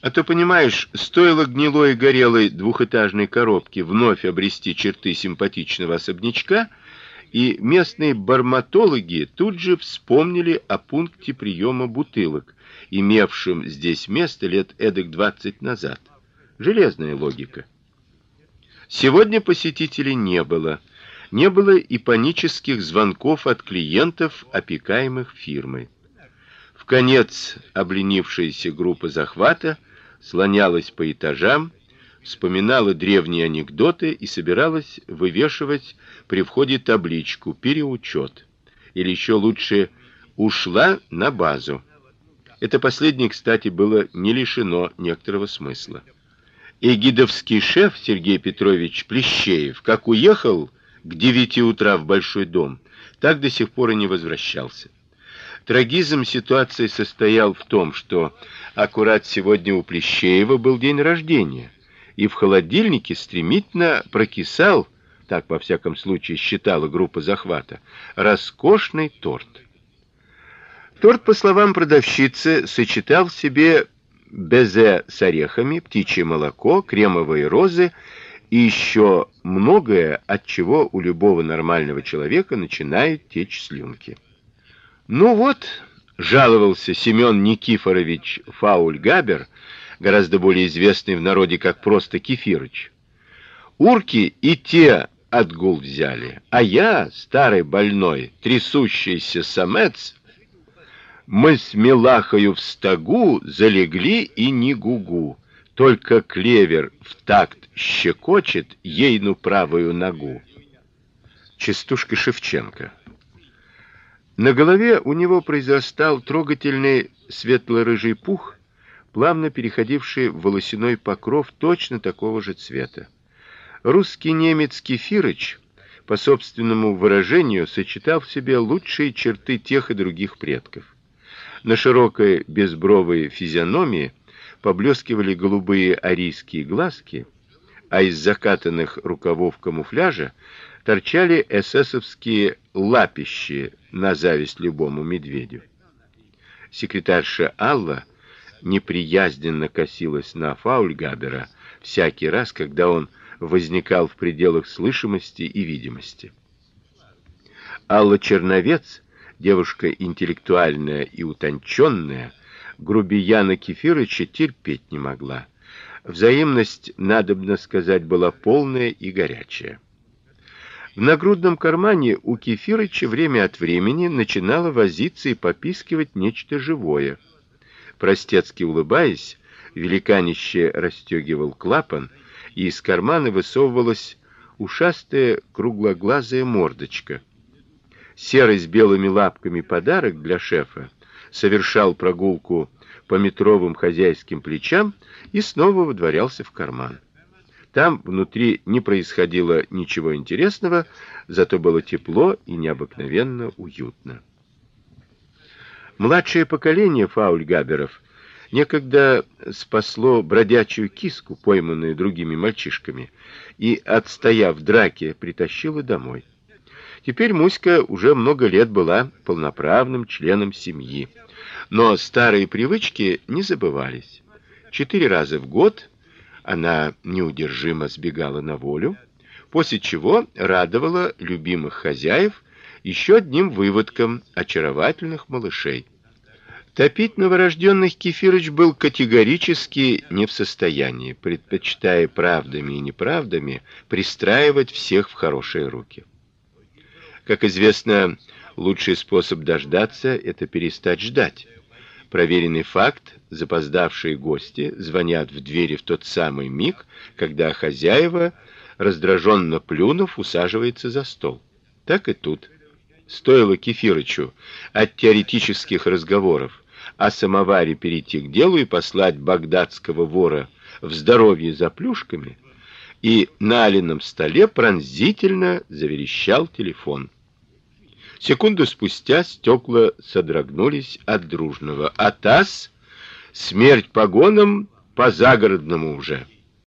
А то, понимаешь, стоило гнилой и горелой двухэтажной коробке вновь обрести черты симпатичного особнячка, и местные барматологи тут же вспомнили о пункте приема бутылок, имевшем здесь место лет эдак двадцать назад. Железная логика. Сегодня посетителей не было. Не было и панических звонков от клиентов, опекаемых фирмой. В конец обленившаяся группа захвата слонялась по этажам, вспоминала древние анекдоты и собиралась вывешивать при входе табличку переучет или еще лучше ушла на базу. Это последнее, кстати, было не лишено некоторого смысла. Эгидовский шеф Сергей Петрович Плещеев, как уехал к девяти утра в большой дом, так до сих пор и не возвращался. Трагизм ситуации состоял в том, что аккурат сегодня у Плещеева был день рождения, и в холодильнике стремительно прокисал, так во всяком случае считала группа захвата, роскошный торт. Торт, по словам продавщицы, сочетал в себе безе с орехами, птичье молоко, кремовые розы и еще многое, от чего у любого нормального человека начинают течь слюнки. Ну вот, жаловался Семен Никифорович Фаульгабер, гораздо более известный в народе как просто Кефирыч. Урки и те отгул взяли, а я, старый больной, трясущийся самец, мы с Милахою в стогу залегли и не гугу. Только клевер в такт щекочет ейну правую ногу. Частушка Шевченко. На голове у него произрастал трогательный светло-рыжий пух, плавно переходивший в волосяной покров точно такого же цвета. Русский немец Кефирыч, по собственному выражению, сочетал в себе лучшие черты тех и других предков. На широкой безбровой физиономии поблескивали голубые арийские глазки, а из закатанных рукавов камуфляжа торчали эсэсовские лапищи на зависть любому медведю. Секретарша Алла неприязненно косилась на Фаульгабера всякий раз, когда он возникал в пределах слышимости и видимости. Алла Черновец, девушка интеллектуальная и утонченная, грубияна Кефирыча терпеть не могла. Взаимность, надобно сказать, была полная и горячая. В нагрудном кармане у Кефирыча время от времени начинало возиться и попискивать нечто живое. Простецки улыбаясь, великанище расстегивал клапан, и из кармана высовывалась ушастая круглоглазая мордочка. Серый с белыми лапками подарок для шефа совершал прогулку по метровым хозяйским плечам и снова выдворялся в карман. Там внутри не происходило ничего интересного, зато было тепло и необыкновенно уютно. Младшее поколение фаульгаберов некогда спасло бродячую киску, пойманную другими мальчишками, и, отстояв в драке, притащило домой. Теперь Муська уже много лет была полноправным членом семьи, но старые привычки не забывались. Четыре раза в год она неудержимо сбегала на волю, после чего радовала любимых хозяев еще одним выводком очаровательных малышей. Топить новорожденных Кефирыч был категорически не в состоянии, предпочитая правдами и неправдами пристраивать всех в хорошие руки. Как известно, лучший способ дождаться это перестать ждать. Проверенный факт: запоздавшие гости звонят в двери в тот самый миг, когда хозяева, раздраженно плюнув, усаживается за стол. Так и тут. Стоило Кефирычу от теоретических разговоров о самоваре перейти к делу и послать багдадского вора в здоровье за плюшками, и на алином столе пронзительно заверещал телефон. Секунду спустя стекла содрогнулись от дружного. Атас, смерть погонам по загородному уже.